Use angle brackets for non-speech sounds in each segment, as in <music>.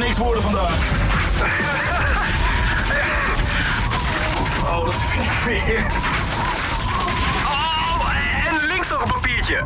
niks worden vandaag. Oh, dat vind weer. Oh, en links nog een papiertje.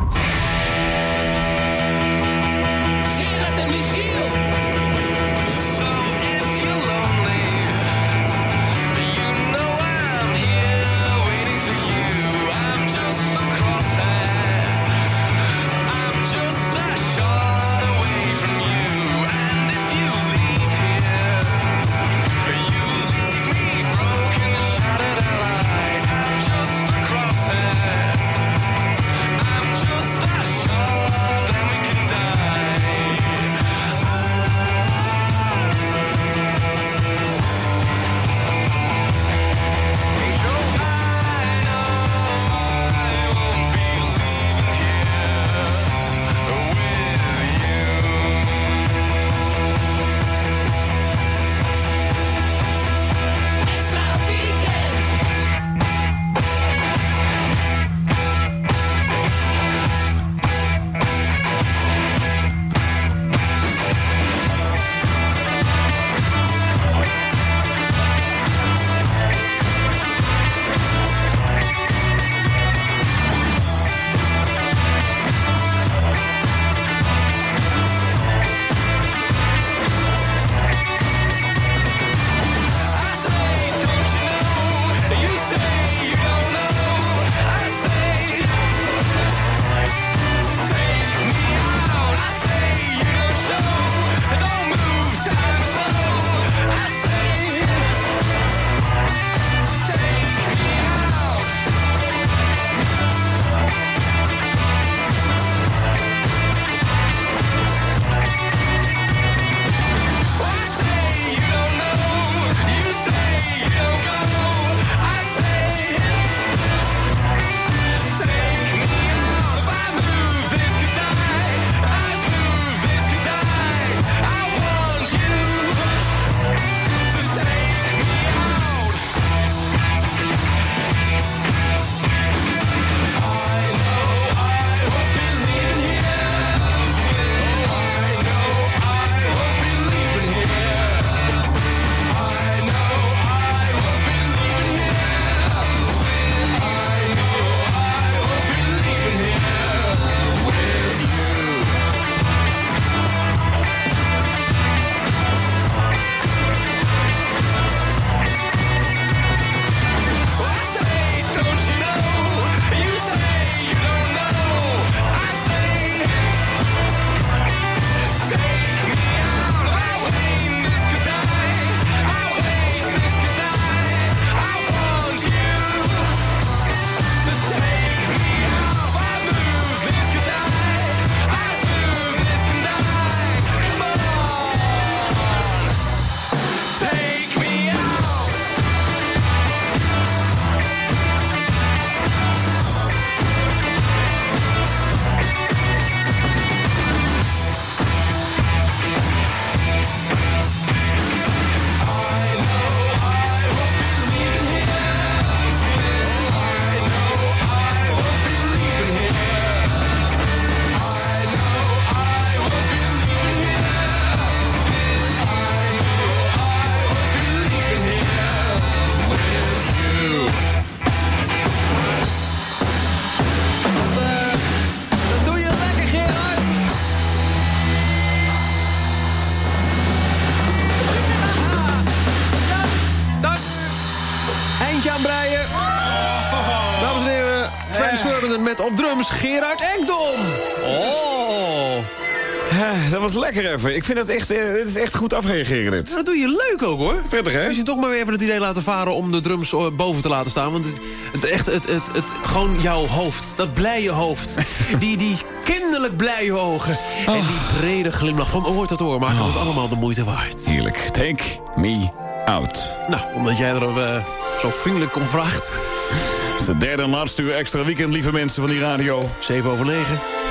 Lekker even. Ik vind het echt, eh, dit is echt goed afreageren dit. Dat doe je leuk ook, hoor. Prettig, hè? Als je toch maar weer even het idee laten varen om de drums eh, boven te laten staan. Want het, het, echt, het, het, het, gewoon jouw hoofd, dat blije hoofd. <laughs> die, die kinderlijk blije ogen. En die brede glimlach van oor tot oor maken het allemaal de moeite waard. Heerlijk. Take me out. Nou, omdat jij er eh, zo vriendelijk om vraagt. <laughs> Het is de derde en laatste uur extra weekend, lieve mensen van die radio. 7 over 9.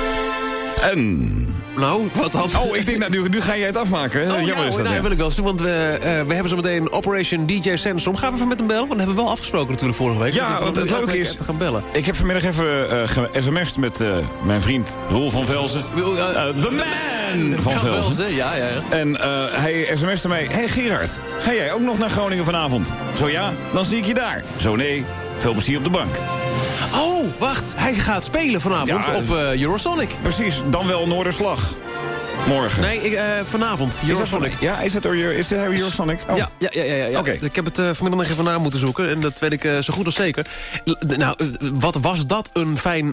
En... Nou, wat dan? Oh, ik denk, nou, nu, nu ga jij het afmaken. Oh, Jammer ja, is dat, nou, ja. wil ik wel eens doen, want we, eh, we hebben zo meteen Operation DJ Sandstorm. Gaan we even met hem bellen? Want dat hebben we wel afgesproken natuurlijk vorige week. Ja, want het leuke is- Even gaan bellen. Ik heb vanmiddag even eh ge- sms'd met eh, mijn vriend Roel van Velzen. Eh, Eh, the man! Van Velzen. Ja, ja, ja. En eh, hij sms'te mij... Hey Gerard, ga jij ook nog naar Groningen vanavond? Zo ja, dan zie ik je daar. Zo nee, veel plezier op de bank. Oh, wacht. Hij gaat spelen vanavond Ja, op eh, Eurosonic. Precies, dan wel Noorderslag. Morgen. Nee, ik, eh, vanavond. Is dat Eurosonic. van, ja, is door is dit Eurosonic? Oh. Ja, ja, ja, ja, ja. Oké. Ik heb het eh, vanmiddag nog even na moeten zoeken. En dat weet ik zo goed als zeker. L- nou, wat was dat een fijn,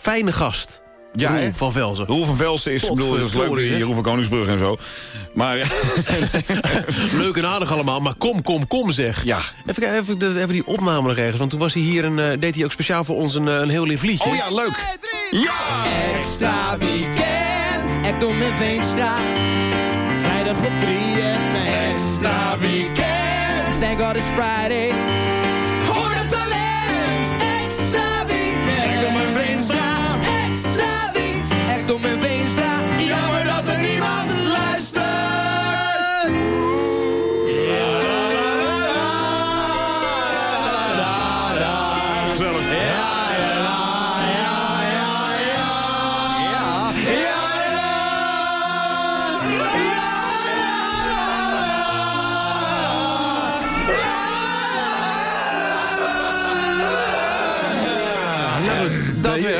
fijne gast. Ja, Roel van Velzen. Roel van Velsen is, ik bedoel, dat is leuk? Jeroen van Koningsbrug en zo. Maar ja, <laughs> Leuk en aardig allemaal, maar kom, kom, kom zeg. Ja. Even kijken, even, hebben die opname nog ergens? Want toen was hij hier en eh, deed hij ook speciaal voor ons een, eh, een heel lief liedje. oh ja, leuk. Ja! Extra weekend, Ekdom en Veenstra. Vrijdag op 3FM. Extra weekend, thank God it's Friday.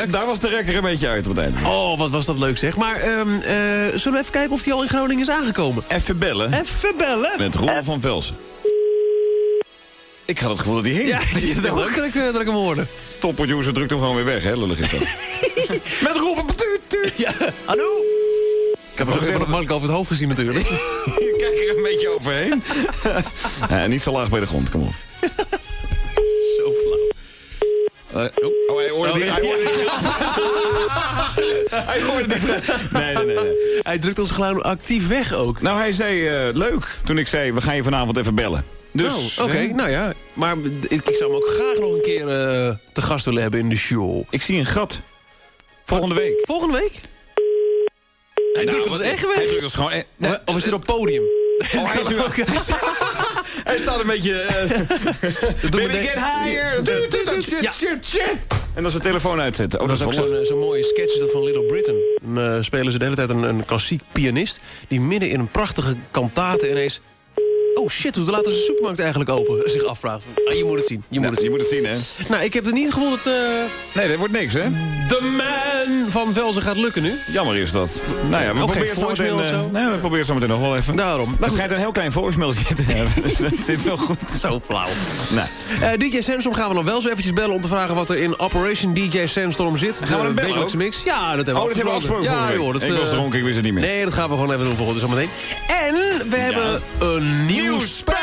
Daar was de rekker een beetje uit op het einde. Oh, wat was dat leuk zeg. Maar ehm, eh, zullen we even kijken of hij al in Groningen is aangekomen? Even bellen Even bellen. met Roel van Velsen. Ik had het gevoel dat hij hing. Ja, <laughs> dat ik, eh, dat ik hem hoorde. Topproducer drukt hem gewoon weer weg, hè? Lullig is dat. <laughs> met Roel van... Ja, hallo? Ik heb toch nog even Mark over het hoofd gezien natuurlijk. <laughs> Je kijkt er een beetje overheen. ja, niet zo laag bij de grond, kom op. Eh, oh, oh, hij hoorde Oh, die... Hij hoorde die... <laughs> hij hoorde die... Nee, nee, nee. nee. Hij drukt ons gewoon actief weg ook. Nou, hij zei eh, leuk toen ik zei, we gaan je vanavond even bellen. Dus, Oh, Oké, nou ja. Maar ik, ik zou hem ook graag nog een keer eh, te gast willen hebben in de show. ik zie een gat. Volgende week. Volgende week? Hij drukt ons echt Hij weg. drukt ons gewoon... eh, nee. Of, of is hij op podium? Oh, hij, is nu ook, <laughs> hij staat een beetje... eh, <laughs> Baby, de- get higher! Doet, doet, doet, Shit, Ja. shit, shit! En dan zijn telefoon uitzetten. Oh, Dat is ook wel zo'n mooie sketch van Little Britain. Dan eh, spelen ze de hele tijd een, een klassiek pianist... die midden in een prachtige kantate ineens... Oh shit, hoe laten ze de supermarkt eigenlijk open? Zich afvraagt. Ah, je moet het zien, je moet het zien. je moet het zien, hè? Nou, ik heb er niet het gevoel dat eh, Nee, dat wordt niks, hè? de man van Velzen gaat lukken nu. Jammer is dat. Nou ja, we proberen zo meteen... zo? nee, we proberen zo meteen nog wel even. Daarom. Maar Het schijnt een heel klein voicemailtje te hebben. <laughs> Dus dat zit wel goed. zo flauw. Nou, Eh, DJ Sandstorm gaan we nog wel zo eventjes bellen... om te vragen wat er in Operation DJ Sandstorm zit. Gaan we bellen ook? mix. Ja, dat hebben we oh, dat hebben we afgesproken Ja, joh, dat, ik was dronken, ik wist het niet meer. Nee, dat gaan we gewoon even doen volgende zometeen. En we hebben een nieuw Nieuw spel.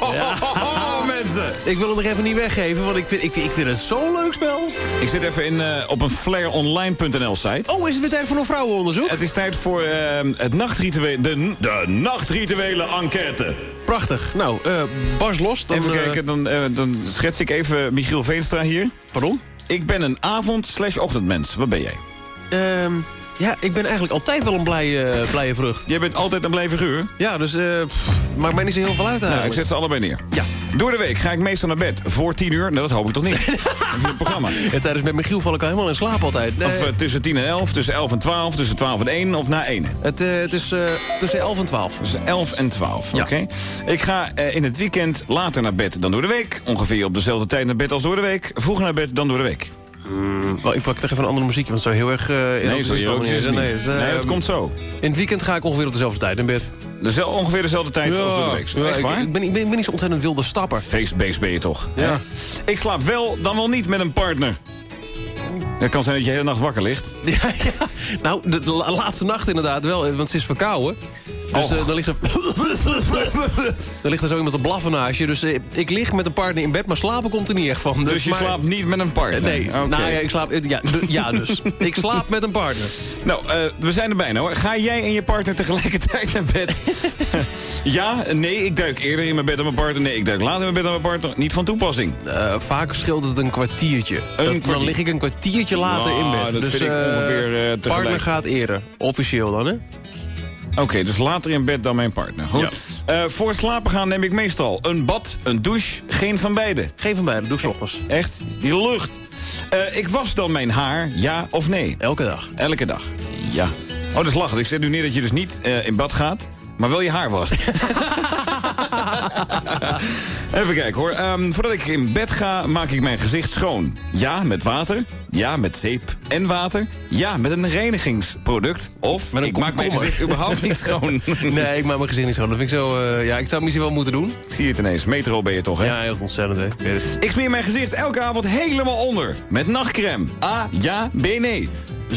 Oh, <laughs> mensen! Ik wil het nog even niet weggeven, want ik vind, ik vind, ik vind het zo'n leuk spel. Ik zit even in, eh, op een flaironline.nl site. Oh, is het weer tijd voor een vrouwenonderzoek? Het is tijd voor eh, het nachtritueel, de, de nachtrituele enquête. Prachtig. Nou, eh Bars los. Dan, Even eh, kijken, dan, dan schets ik even Michiel Veenstra hier. Pardon? Ik ben een avond-slash-ochtendmens. Wat ben jij? Ehm, ja, ik ben eigenlijk altijd wel een blije, blije vrucht. Jij bent altijd een blij figuur. Ja, dus eh pff, maakt mij niet zo heel veel uit Nou, ik eigenlijk. zet ze allebei neer. Ja. Door de week ga ik meestal naar bed. Voor 10 uur? Nou, dat hoop ik toch niet. <laughs> Het programma? Ja, tijdens met Michiel val ik al helemaal in slaap altijd. Nee, Of eh, tussen 10 en 11, tussen 11 en 12, tussen 12 en 1 of na 1? het, eh, het is tussen 11 en 12. Tussen 11 en 12, Ja. oké. Ik ga in het weekend later naar bed dan door de week. Ongeveer op dezelfde tijd naar bed als door de week. Vroeger naar bed dan door de week. Wel, ik pak toch even een andere muziek, want zo heel erg... eh Nee, zo is het is niet. Nee, dat komt zo. In het weekend ga ik ongeveer op dezelfde tijd in bed. Dezel, ongeveer dezelfde tijd als de week. ja, ik, waar? ik ben, ik, ben, ik ben niet zo ontzettend wilde stapper. Feestbeest ben je toch? Ja. Ik slaap wel, dan wel niet met een partner. Het kan zijn dat je de hele nacht wakker ligt. <laughs> Ja, ja. Nou, de, de la- laatste nacht inderdaad wel, want ze is verkouden. Dus dan, ligt er, <laughs> dan ligt er zo iemand te blaffen naast je. Dus eh, ik lig met een partner in bed, maar slapen komt er niet echt van. Dus je maar- slaapt niet met een partner? Nee, Oké. nou ja, ik slaap... eh, Ja, ja, dus. <laughs> ik slaap met een partner. Nou, we zijn er bijna hoor. Ga jij en je partner tegelijkertijd naar bed? <laughs> ja, nee, ik duik eerder in mijn bed dan mijn partner. Nee, ik duik later in mijn bed dan mijn partner. Niet van toepassing. Vaak scheelt het een kwartiertje. Dat- Dan kwartier. lig ik een kwartiertje later Nou, in bed. dus ongeveer, partner gaat eerder. Officieel dan, hè? Oké, dus later in bed dan mijn partner. Goed. Eh, voor slapen gaan neem ik meestal een bad, een douche, geen van beide. Geen van beiden, doe ik 's ochtends. Echt? Die lucht. Eh, ik was dan mijn haar, ja of nee? Elke dag. Elke dag. Ja. dat is lachen. Ik zet nu neer dat je dus niet eh, in bad gaat, maar wel je haar wast. <laughs> Even kijken hoor. Ehm, voordat ik in bed ga, maak ik mijn gezicht schoon. Ja, met water. Ja, met zeep en water. Ja, met een reinigingsproduct. Of ik maak mijn gezicht überhaupt niet schoon. <laughs> Nee, ik maak mijn gezicht niet schoon. Dat vind ik zo... eh, ja, ik zou het misschien wel moeten doen. Ik zie het ineens. Metro ben je toch, hè? Ja, heel ontzettend, hè. Ik smeer mijn gezicht elke avond helemaal onder. Met nachtcreme. A, ja, B, nee.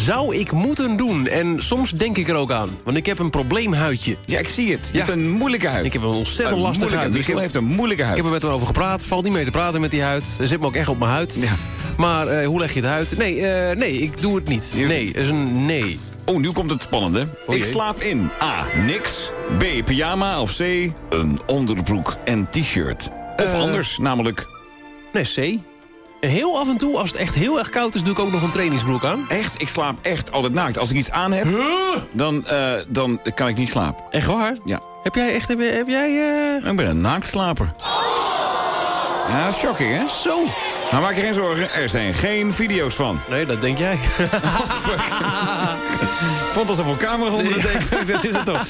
Zou ik moeten doen. En soms denk ik er ook aan. Want ik heb een probleemhuidje. Ja, ik zie het. Je Ja. hebt een moeilijke huid. Ik heb een ontzettend Een lastige huid. Michiel heeft een moeilijke Ik huid. heb er met hem over gepraat. Valt niet mee te praten met die huid. Er zit me ook echt op mijn huid. Ja. Maar eh, hoe leg je het uit? Nee, eh, nee, ik doe het niet. Nee, het is een nee. Oh, nu komt het spannende. Oh ik slaap in. A, niks. B, pyjama. Of C, een onderbroek en t-shirt. Of Eh. anders, namelijk... Nee, C. Heel af en toe, als het echt heel erg koud is... doe ik ook nog een trainingsbroek aan. Echt, ik slaap echt altijd naakt. Als ik iets aan heb, dan, eh, dan kan ik niet slapen. Echt waar? Ja. Heb jij echt... Heb, jij- heb jij... eh, Ik ben een naaktslaper. Ja, shocking, hè? Zo. Maar maak je geen zorgen, er zijn geen video's van. Nee, dat denk jij. Ik <laughs> vond alsof er camera's onder de deken. Dat is het toch.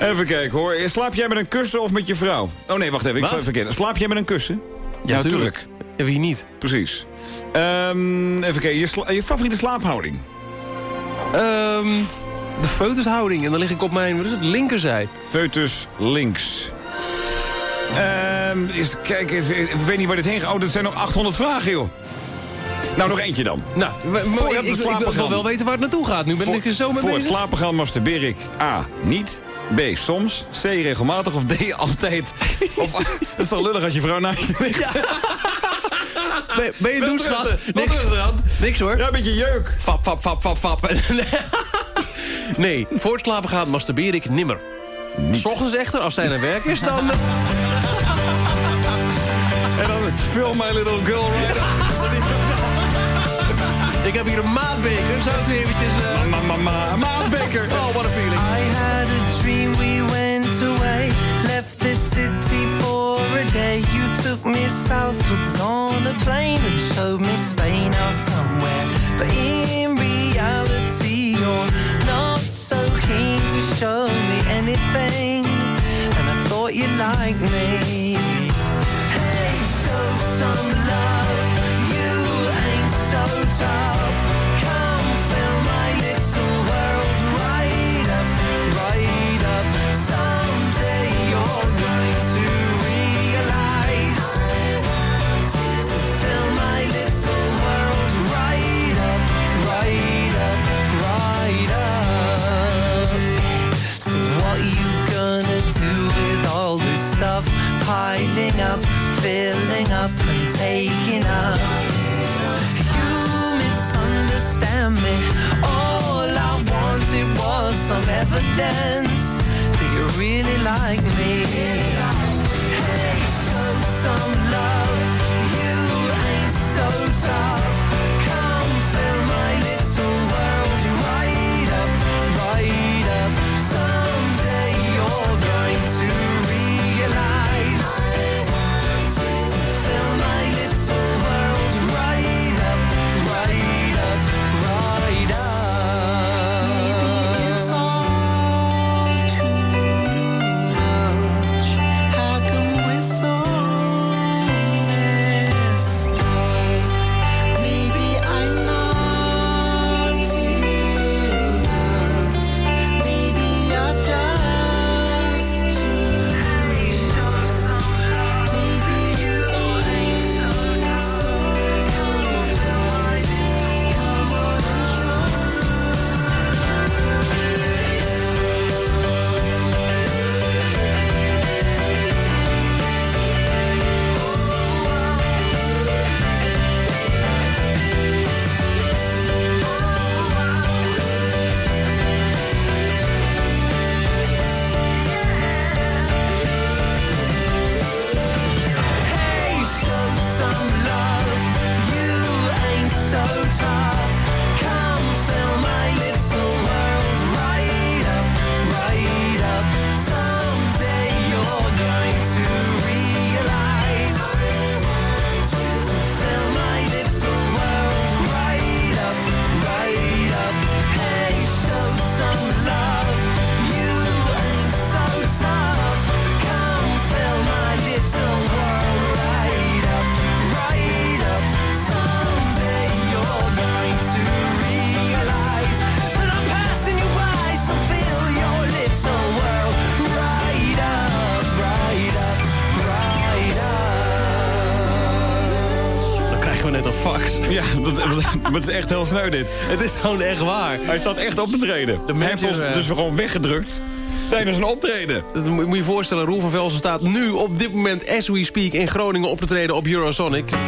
Even kijken hoor. Slaap jij met een kussen of met je vrouw? Oh nee, wacht even. Ik zal even verkeerd. Slaap jij met een kussen? Ja, tuurlijk. En wie niet? Precies. Ehm, even kijken. Je, je favoriete slaaphouding? Ehm, de foetushouding. En dan lig ik op mijn, wat is het, linkerzij. Foetus links. Eens kijken. eens- Ik weet niet waar dit heen gaat. Oh, dat zijn nog 800 vragen, joh. Nou, nog eentje dan. Nou, Voor ik, het ik, wil wel weten waar het naartoe gaat. Nu ben ik er zo mee voor het slapen gaan masturbeer ik A. Niet. B. Soms. C. Regelmatig. Of D. <laughs> Altijd. Of, <laughs> het is toch lullig als je vrouw naast je ligt. <laughs> <laughs> Ben, ben je wat Niks, hoor. Ja, een beetje jeuk. Fap, fap, fap, fap, fap. <laughs> nee, voor het slapen gaan masturbeer ik nimmer. S ochtends echter, als zij naar werk is, dan... eh, <laughs> En dan Fill My Little Girl ik heb hier een maatbeker. Zou het eventjes... eh, Mama, mama, maatbeker. Oh, what a feeling. I had a dream filling up and taking up? You misunderstand me. All I wanted was some evidence that you really like me. Dat is echt heel sneu dit. Het is gewoon echt waar. Hij staat echt op te treden. Hij heeft mensen, ons eh, dus gewoon weggedrukt tijdens een optreden. Dat moet je je voorstellen, Roel van Velsen staat nu op dit moment, as we speak, in Groningen op te treden op Eurosonic. Eh,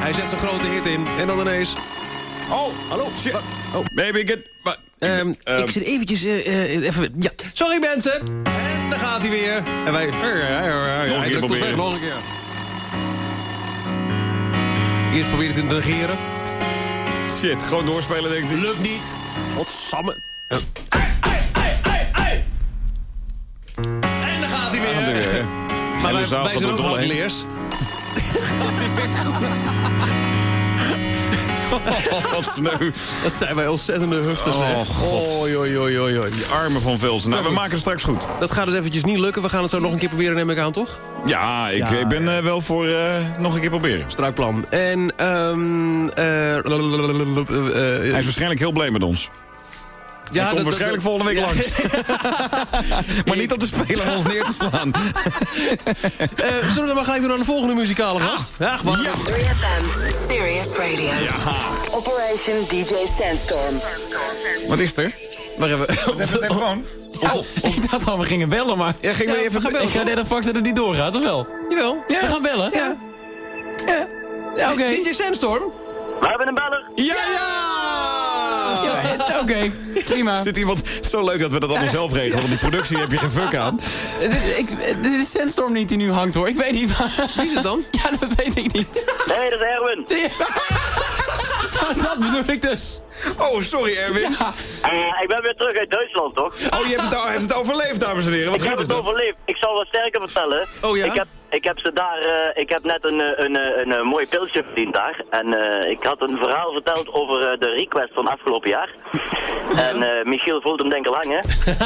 hij zet zijn grote hit in. En dan ineens... Oh, hallo. Shit. Oh. Baby, get... wa- Ehm, Ehm. ik zit eventjes... eh, even, ja, sorry mensen. En daar gaat hij weer. En wij... Hij drukt ons weg, nog een keer. Eerst probeert hij te negeren. Shit, gewoon doorspelen denk ik. Lukt niet. Godsamme. Ja. Ai, ai, ai, ai. En daar gaat hij weer. Gaat hij weer. Maar Hele wij, wij gaat zijn ook dol heen. <laughs> hardleers. <laughs> Wat sneu. Dat zijn wij ontzettende hufters, Oh, hè. God. Oei, oei, oei, oei, oei. Die armen van Velsen. Nou, we goed. maken het straks goed. Dat gaat dus eventjes niet lukken. We gaan het zo nog een keer proberen, neem ik aan, toch? Ja, ik, ik ben eh, wel voor eh, nog een keer proberen. Strak plan. En, ehm eh, eh, Hij is waarschijnlijk heel blij met ons. Ja, komt waarschijnlijk volgende week ja. langs. <laughs> Maar niet om te spelen en ons neer te slaan. <laughs> Eh, zullen we dan maar gelijk doen aan de volgende muzikale gast? Ja, gewoon. Ja. 3FM, Serious Radio. Operation DJ Sandstorm. Wat is er? Waar hebben we... Even telefoon. Ik dacht al, we gingen bellen, maar... Ja, ging Ja, maar we even... gaan bellen. Ik ga net ervan dat het niet doorgaat, of wel? Jawel. We gaan bellen? Ja. Ja, oké. DJ Sandstorm. We hebben een beller. Ja, ja! Oké, prima. Zit iemand... Zo leuk dat we dat allemaal zelf regelen. Want die productie heb je geen fuck aan. Dit is Sandstorm niet die nu hangt, hoor. Ik weet niet waar... Wie is het dan? <laughs> Ja, dat weet ik niet. Nee, dat is Erwin. <laughs> <laughs> Dat bedoel ik dus. Oh, sorry Erwin. Ja. Eh, ik ben weer terug uit Duitsland, toch? Oh, je hebt het, heeft het overleefd, dames en heren. Wat Ik heb het dat? overleefd. Ik zal wat sterker vertellen. Oh ja? Ik heb, ik heb ze daar, eh, ik heb net een, eh, een, een, eh, mooi pilsje verdiend daar. En eh, ik had een verhaal verteld over de request van afgelopen jaar. <laughs> En eh, Michiel voelt hem denk ik al lang, hè? <laughs>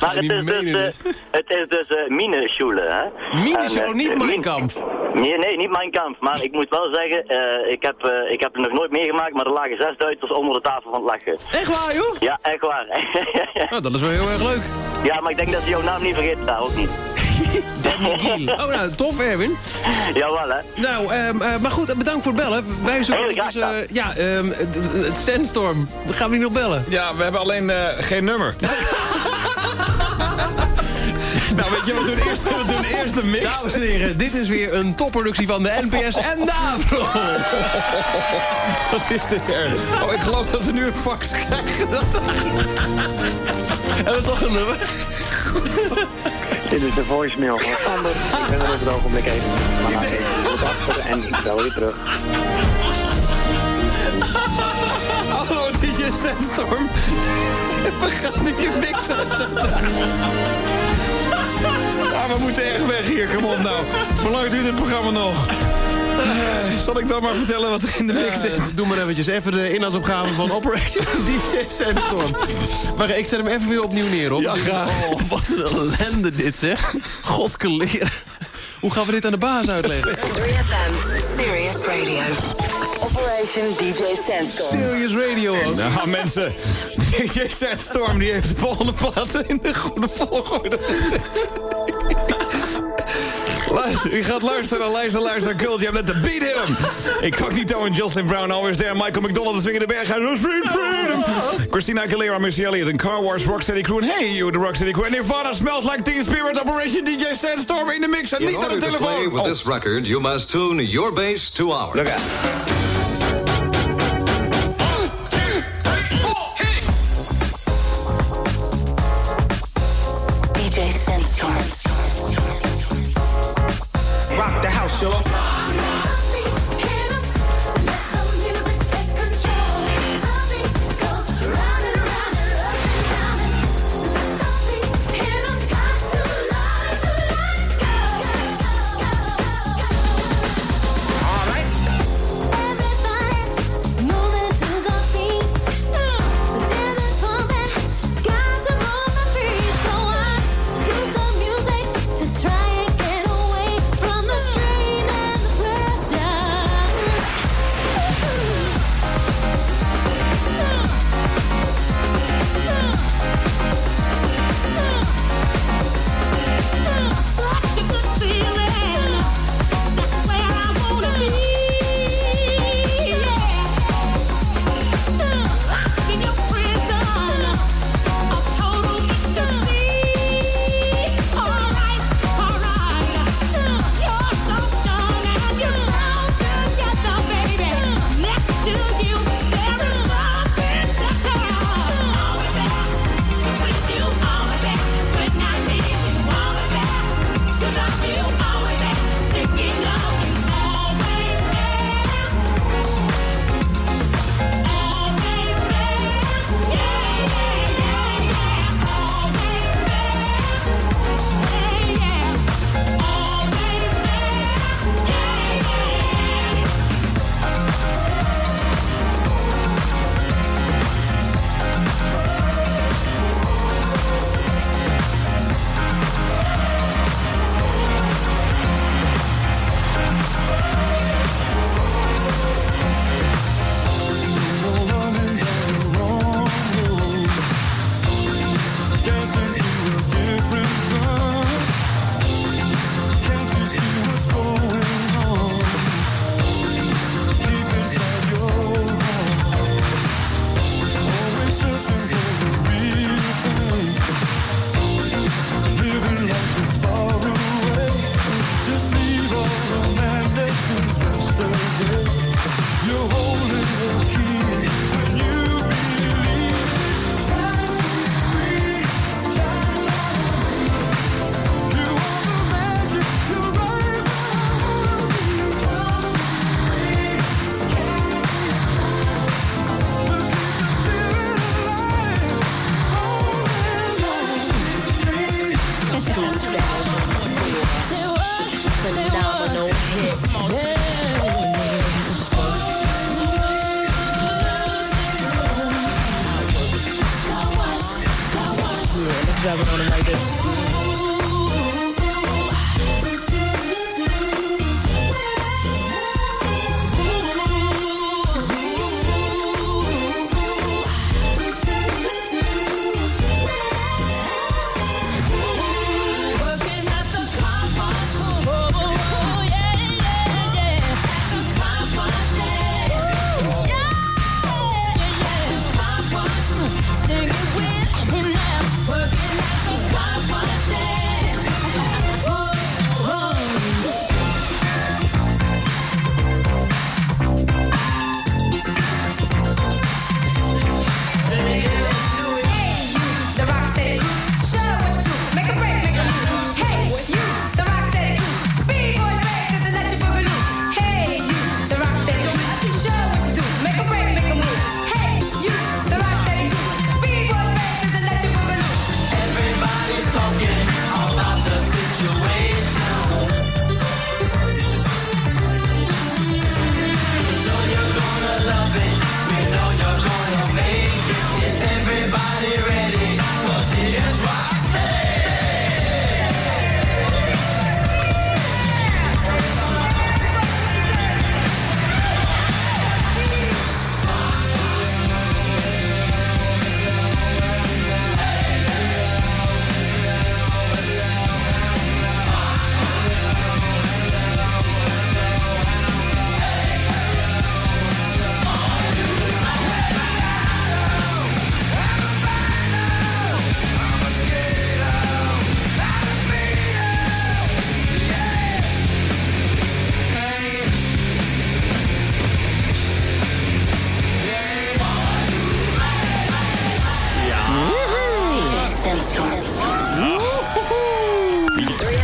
maar het niet is, dus, het is dus eh Mineschule, hè? Mineschule, niet Kampf. Nee, nee, niet mijn kamp. Maar ik moet wel zeggen, eh, ik, heb, eh, ik heb het nog nooit meegemaakt, maar er lagen zes Duitsers onder de tafel van het lachen. Echt waar, joh? Ja, echt waar. <laughs> Nou, dat is wel heel erg leuk. ja, maar ik denk dat ze jouw naam niet vergeten daar, ook <laughs> niet. Oh, nou, tof, Erwin. Jawel, hè. Nou, ehm, eh, maar goed, bedankt voor het bellen. Wij zoeken Heel graag dus, eh, ja, ehm, het- Sandstorm. We gaan we niet nog bellen. Ja, we hebben alleen eh, geen nummer. <laughs> nou, weet je, we doen eerst, we doen eerst de mix. Dames en heren, dit is weer een topproductie van de NPS en Davro. Wat is dit er? Oh, ik geloof dat we nu een fax krijgen. Dat... Hebben we toch een nummer? Dit is de voicemail van Sander. Ik ben er op het ogenblik even van achter en ik bel je terug. Hallo, DJ Sandstorm. We gaan nu je mix uitzetten. <laughs> Ah, we moeten echt weg hier, kom op nou. Hoe lang duurt het programma nog? Eh, zal ik dan maar vertellen wat er in de mix zit? Doe maar eventjes even de inhoudsopgave van Operation <laughs> DJ Sandstorm. Maar ik zet hem even weer opnieuw neer, hoor. Ja, graag. Oh, wat een ellende dit, zeg. Godskeleer. Hoe gaan we dit aan de baas uitleggen? 3FM, Serious Radio. Operation DJ Sandstorm. Serious Radio ook. Nou, mensen. <laughs> DJ Sandstorm die heeft de volgende platen in de goede volgorde. Luister, u gaat luisteren Luister, Luister, Cult. Je hebt net de beat in hem. Incognito en Jocelyn Brown always there. Michael McDonald, de swingende berg. uit Free Freedom. Christina Aguilera, Missy Elliott en Car Wars, Rocksteady Crew. En Hey You, de Rocksteady Crew. En Nirvana smells like Teen Spirit. Operation DJ Sandstorm in de mix. En niet aan de order to play telefoon. with Oh. this record, you must tune your bass to ours. Look out.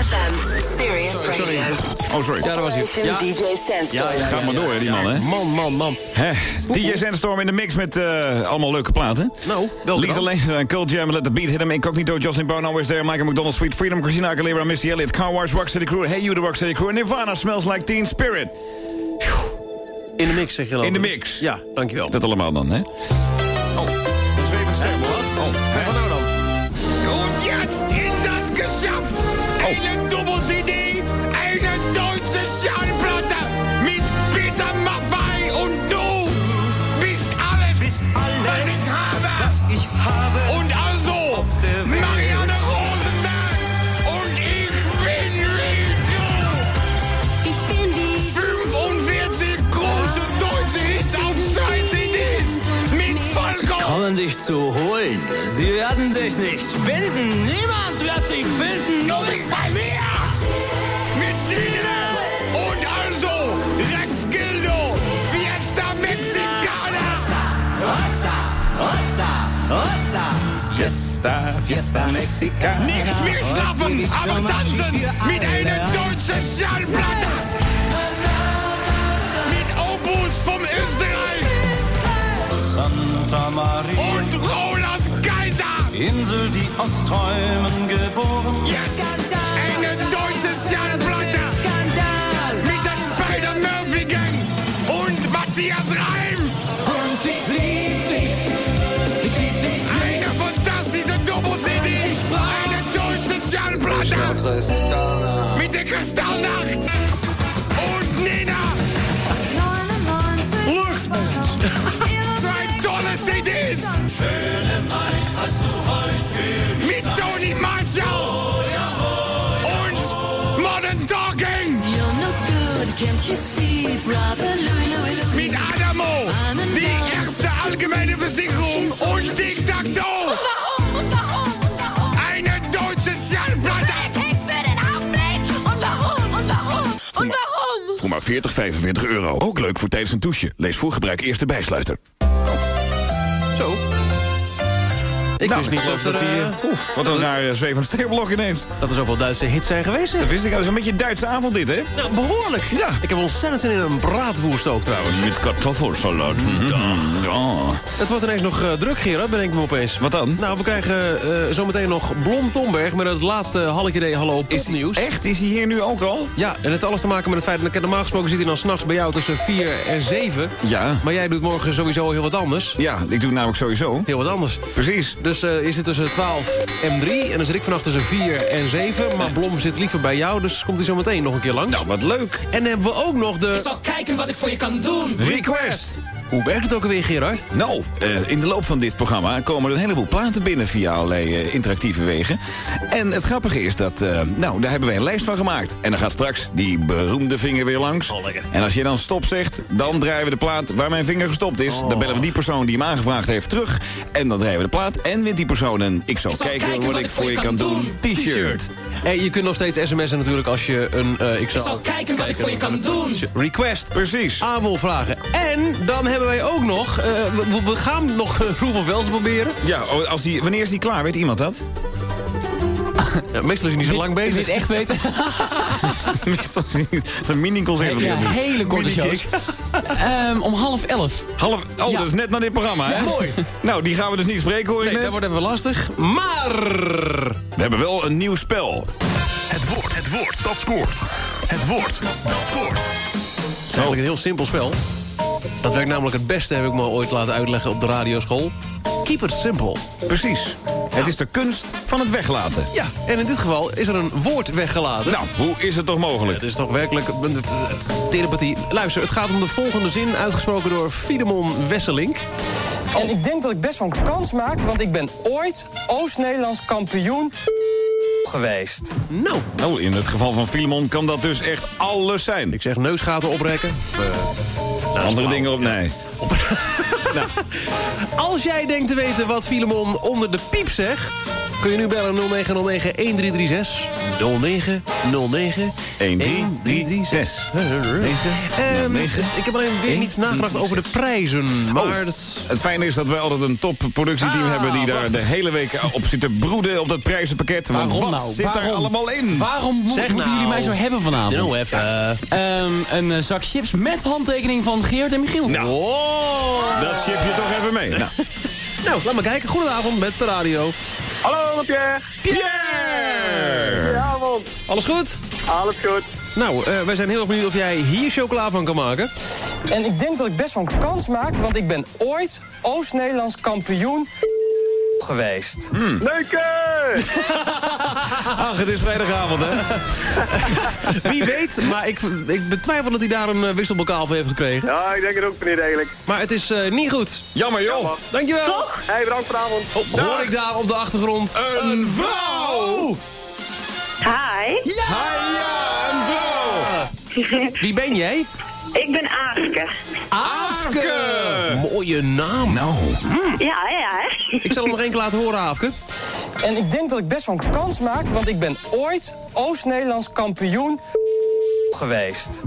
3FM, Sirius Radio. Oh, sorry. Ja, dat was hij. Ja. DJ Sandstorm. Ga maar door, hè, die man, hè? Man, man, man. Hè, DJ Sandstorm in de mix met eh, allemaal leuke platen. Nou, welke Lisa? Lane Cold Jam, Let the Beat Hit Him, Incognito, Jocelyn Brown, Always There, Michael McDonald, Sweet Freedom, Christina Aguilera, Missy Elliott, Car Wash, Rocksteady Crew, Hey You, The Rocksteady Crew, en Nirvana, Smells Like Teen Spirit. In de mix, zeg je dan? In de mix. Ja, dankjewel. Dat allemaal dan, hè? Sich zu holen. Sie werden sich nicht finden. Niemand wird sich finden. Du bist bei mir! Mit Tine! Und also Rex Gildo! Fiesta Mexicana! Fiesta, Fiesta Mexicana. Nicht mehr schlafen, aber tanzen mit einer deutschen Schallplatte! Mit Opus vom Österreich! Santa Maria. Und Roland Kaiser! Insel, die aus Träumen geboren. Yes! Eine deutsche Schallplatte! Mit der Spider-Murphy-Gang! Und Matthias Reim! Und ich lieb dich. Ich lieb dich. Eine fantastische Doppel-CD! Eine deutsche Schallplatte! Mit der Kristallnacht! Und Nina! Mit Adamo! Die erste allgemeine Versicherung und Diktator! Eine deutsche Schallplatte! Und warum? Voor maar 40, 45 euro. Ook leuk voor tijdens een douche. Lees voor gebruik eerst de bijsluiter. Ik Nou, wist niet of geloof dat hij, eh, oeh, Wat een raar zwevend steekblok ineens. Dat er zoveel Duitse hits zijn geweest. hè? Dat wist ik. Dat is een beetje een Duitse avond dit, hè? Nou, behoorlijk. Ja. Ik heb ontzettend zin in een braadwoest ook trouwens. Met kartoffelsalat. Ja. Het wordt ineens nog eh, druk, Gerard, bedenk ik me opeens. Wat dan? Nou, we krijgen eh, zometeen nog Blom Tomberg met het laatste Halk Hallo popnieuws. Echt? Is hij hier nu ook al? Ja, en het heeft alles te maken met het feit dat normaal gesproken zit hij dan s'nachts bij jou tussen 4 en 7. Ja. Maar jij doet morgen sowieso heel wat anders. Ja, ik doe het namelijk sowieso. Heel wat anders. Precies. Dus eh, je zit tussen 12 en 3. En dan zit ik vannacht tussen 4 en 7. Maar Blom zit liever bij jou, dus komt hij zo meteen nog een keer langs. Nou, wat leuk. En dan hebben we ook nog de... Ik zal kijken wat ik voor je kan doen. Request. Hoe werkt het ook alweer, Gerard? Nou, eh, in de loop van dit programma komen er een heleboel platen binnen via allerlei eh, interactieve wegen. En het grappige is dat, eh, nou, daar hebben wij een lijst van gemaakt. En dan gaat straks die beroemde vinger weer langs. Oh. En als je dan stop zegt, dan draaien we de plaat waar mijn vinger gestopt is. Dan bellen we die persoon die hem aangevraagd heeft terug. En dan draaien we de plaat en wint die persoon een Ik zal, kijken, wat ik voor je kan doen t-shirt. En je kunt nog steeds sms'en natuurlijk als je een... eh, ik, zal Ik zal kijken wat ik voor je kan doen. Request Precies. aan wil vragen. En dan hebben wij ook nog... eh, we, we gaan nog uh, Roel van Velsen proberen. Ja, oh, als die, wanneer is die klaar? Weet iemand dat? <laughs> Ja, meestal is hij niet zo lang Wil je bezig. het echt weten? <laughs> <laughs> Meestal is het een mini-concert. Ja, hele korte shows. Ehm, om half elf. Half, oh, Ja. dat is net naar dit programma, hè? Ja, mooi. Nou, die gaan we dus niet spreken, hoor ik Nee, net. dat wordt even lastig. Maar... We hebben wel een nieuw spel. Het woord, het woord, dat scoort. Het woord, dat scoort. Het is eigenlijk een heel simpel spel. Dat werkt namelijk het beste, heb ik me ooit laten uitleggen op de radioschool. Keep it simple. Precies. Het is de kunst van het weglaten. Ja, en in dit geval is er een woord weggelaten. Nou, hoe is het toch mogelijk? Het is toch werkelijk telepathie. Luister, het gaat om de volgende zin, uitgesproken door Filemon Wesselink. En ik denk dat ik best wel een kans maak, want ik ben ooit Oost-Nederlands kampioen geweest. Nou, Nou, in het geval van Filemon kan dat dus echt alles zijn. ik zeg neusgaten oprekken. Of, eh, Andere dingen op, nee. <laughs> Als jij denkt te weten wat Filemon onder de piep zegt... kun je nu bellen 0909 1336 0909 1336. Ehm, ik heb alleen weer niet nagedacht over de prijzen. Maar Oh, dat... Het fijne is dat wij altijd een topproductieteam Ah, hebben... die daar wacht. de hele week op zit te broeden op dat prijzenpakket. Want Waarom wat nou? zit daar allemaal in? Waarom mo- Zeg moeten nou. jullie mij zo hebben vanavond? Nou, even. Ehm, een eh, zak chips met handtekening van Geert en Michiel. Nou, Oh! dat chip je toch even mee. Nou, <laughs> Nou, laat maar kijken. Goedenavond met de radio. Hallo, Pierre. Pierre! Goedenavond. Alles goed? Alles goed. Nou, eh, wij zijn heel erg benieuwd of jij hier chocola van kan maken. En ik denk dat ik best wel een kans maak, want ik ben ooit Oost-Nederlands kampioen geweest. Leuke! <laughs> Ach, het is vrijdagavond, hè? <laughs> Wie weet, maar ik, ik betwijfel dat hij daar een eh, wisselbokaal voor heeft gekregen. Ja, ik denk het ook niet eigenlijk. Maar het is eh, niet goed. Jammer, joh. Dankjewel. Hey, bedankt vanavond. Oh, hoor ik daar op de achtergrond? Een vrouw! Hi, Ja, ja, een vrouw! <laughs> Wie ben jij? Ik ben Aafke. Afke! Mooie naam. Nou, Ja, ja, hè? Ik zal hem nog één keer laten horen, Aafke. En ik denk dat ik best wel een kans maak, want ik ben ooit Oost-Nederlands kampioen geweest.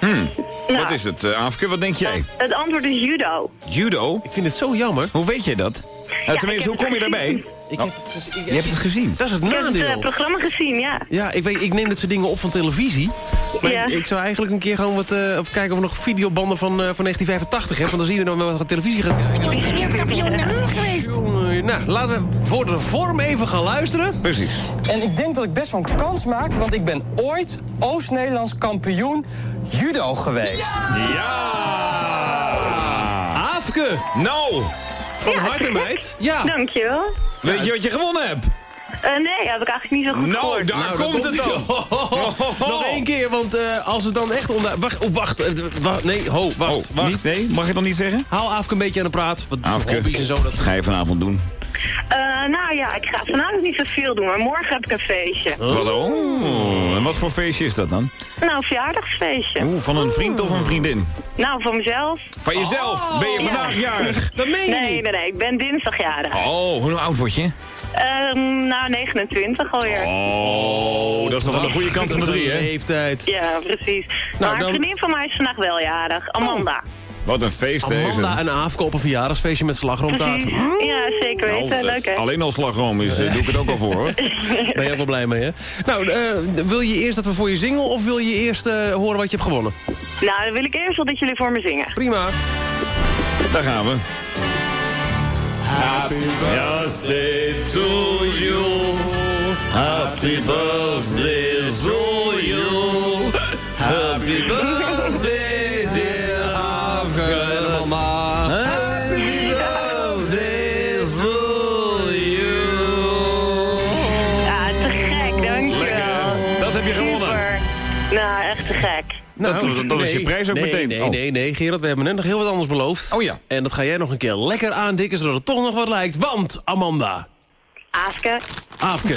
Nou, wat is het, eh, Afke? Wat denk jij? Het antwoord is judo. Judo? Ik vind het zo jammer. Hoe weet jij dat? Uh, ik tenminste, hoe kom je daarbij? Ik Oh, ik- je hebt het gezien. dat is het Ik heb het eh, nadeel. programma gezien, ja. Ja, ik, weet, ik neem dit soort dingen op van televisie. Maar Ja. ik, ik zou eigenlijk een keer gewoon wat, eh, of kijken of we nog videobanden van, eh, van 1985 hebben. Want dan zien we dan wat televisie gaat kijken. Wereldkampioen geweest. Jongen, Nou, laten we voor de vorm even gaan luisteren. Precies. En ik denk dat ik best wel een kans maak, want ik ben ooit Oost-Nederlands kampioen judo geweest. Ja! Aafke, Nou, van Ja. harte meid. Ja. Dankjewel. weet je wat je gewonnen hebt? Eh, nee, heb ik eigenlijk niet zo goed Nou, gehoord. daar Nou, komt het dan. <laughs> Nog één keer, want eh, als het dan echt onder... Wacht, oh, wacht, eh, wacht, nee, ho, wacht, Oh, wacht. niet? Nee? Mag je dat niet zeggen? Haal Aafke een beetje aan de praat. Wat Afke, en zo. Dat... ga je vanavond doen? Eh, nou ja, ik ga vanavond niet zoveel doen, maar morgen heb ik een feestje. Wat, oh, en wat voor feestje is dat dan? Nou, een verjaardagsfeestje. Oeh, van een vriend of een vriendin? Nou, voor mezelf. Van jezelf? ben je vandaag jarig? <laughs> Dat meen je Nee, niet. nee, nee, ik ben dinsdag jarig. Oh, hoe oud word je? Ehm, nou, 29 alweer. Oh, dat is nog aan de goede kant van de drie, hè? Leeftijd. Ja, precies. maar dan- een vriendin van mij is vandaag wel jarig. Amanda. Wat een feest, hè? is Amanda en Aafke op een verjaardagsfeestje met slagroomtaart. Ja, zeker weten. Nou, Leuk, hè? Alleen al slagroom is, eh, doe ik het ook al voor, hoor. <laughs> Ben je ook wel blij mee, hè? Nou, eh, wil je eerst dat we voor je zingen... of wil je eerst eh, horen wat je hebt gewonnen? Nou, dan wil ik eerst wel dat jullie voor me zingen. Prima. Daar gaan we. Happy birthday to you. Happy birthday to you. <laughs> Happy birthday, Nou, dat, is je prijs ook meteen. Nee, nee, oh. nee, Gerard, we hebben net nog heel wat anders beloofd. Oh ja. En dat ga jij nog een keer lekker aandikken, zodat het toch nog wat lijkt. Want, Amanda... Aafke. Aafke.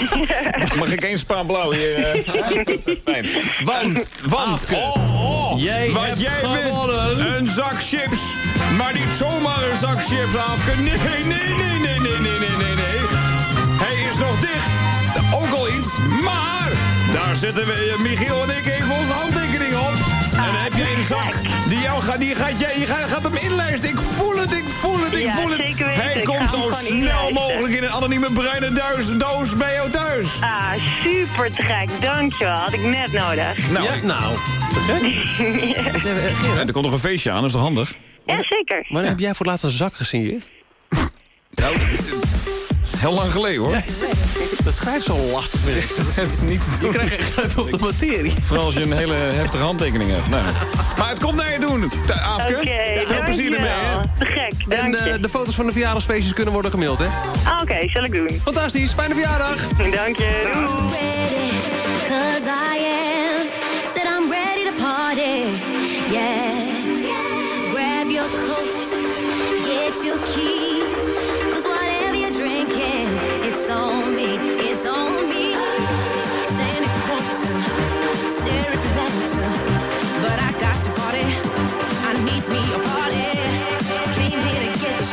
<laughs> Mag ik één Spaan blauw hier? Eh, <laughs> fijn. Want, want, oh, oh, jij. Bent een zak chips. Maar niet zomaar een zak chips, Aafke. Nee, nee, nee, nee, nee, nee, nee, nee. Hij is nog dicht. Ook al iets, maar daar zetten we, eh, Michiel en ik even onze handtekening op. En dan heb jij een zak die jou gaat, die gaat, jij, je gaat, gaat hem inlijsten. Ik voel het, ik voel het, ik Ja, voel het. zeker weten. Hij komt zo snel mogelijk in een anonieme bruine duis, doos bij jou thuis. Ah, super te gek. Dankjewel. Had ik net nodig. Nou, ja, nou, <laughs> Ja, er komt nog een feestje aan, dat is toch handig? Ja, zeker. wanneer heb jij voor het laatst een zak gesigneerd? Nou, dat is, dat is heel lang geleden hoor. Dat schrijft zo lastig, vind ik. <laughs> Dat is niet te Je doen. krijgt echt op de materie. <laughs> Vooral als je een hele heftige handtekening hebt. Nou. Maar het komt naar je doen, Aafke. Oké, Veel plezier ermee. Hè? Te gek, En dank eh, je. de foto's van de verjaardagsfeestjes kunnen worden gemaild, hè? Ah, Oké, zal ik doen. Fantastisch, fijne verjaardag! Dank je. Doei. ready, cause I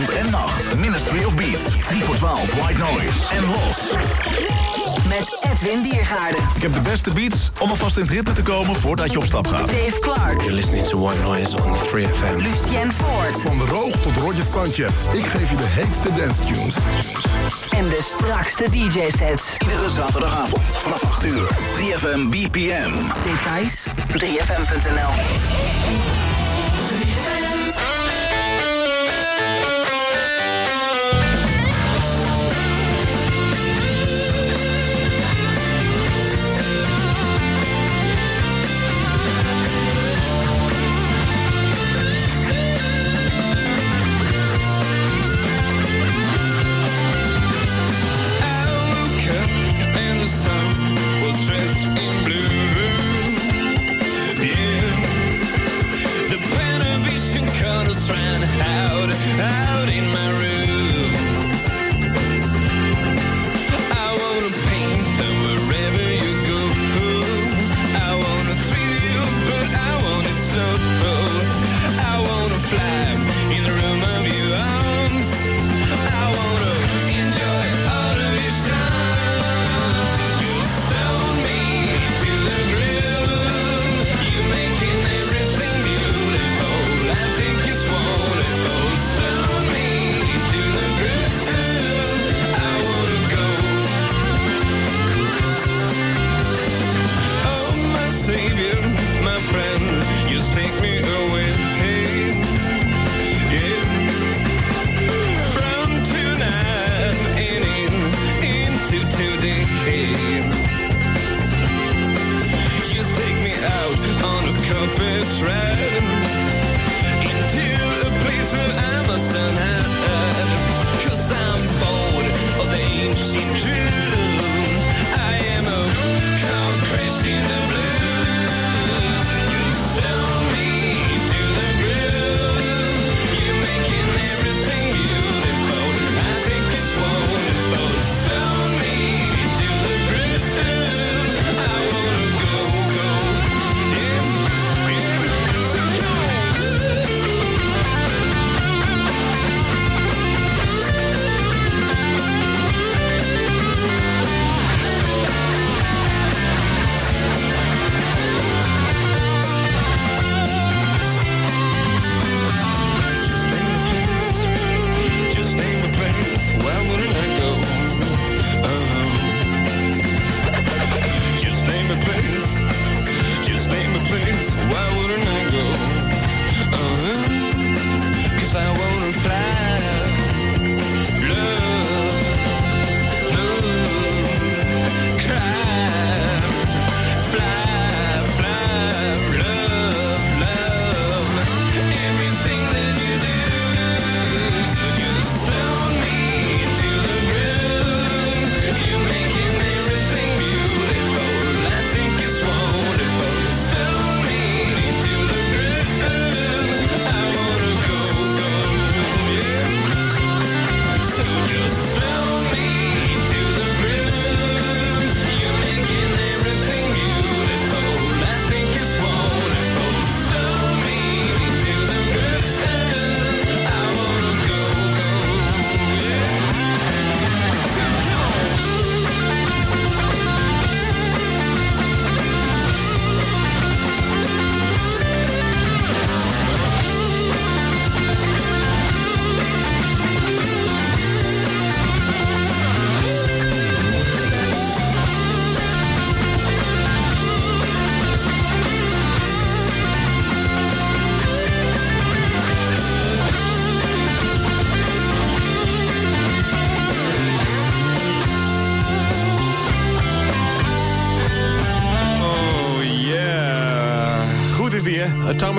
zaterdagavond en nacht. Ministry of Beats. 3 voor 12 White Noise. En Los. Met Edwin Diergaarde. Ik heb de beste beats om alvast in het ritme te komen voordat je op stap gaat. Dave Clark. You're listening to White Noise on 3FM. Lucien Ford. Van de Roog tot Roger Sanchez. Ik geef je de heetste dance tunes. En de strakste DJ-sets. Iedere zaterdagavond vanaf 8 uur. 3FM BPM. Details? 3FM.nl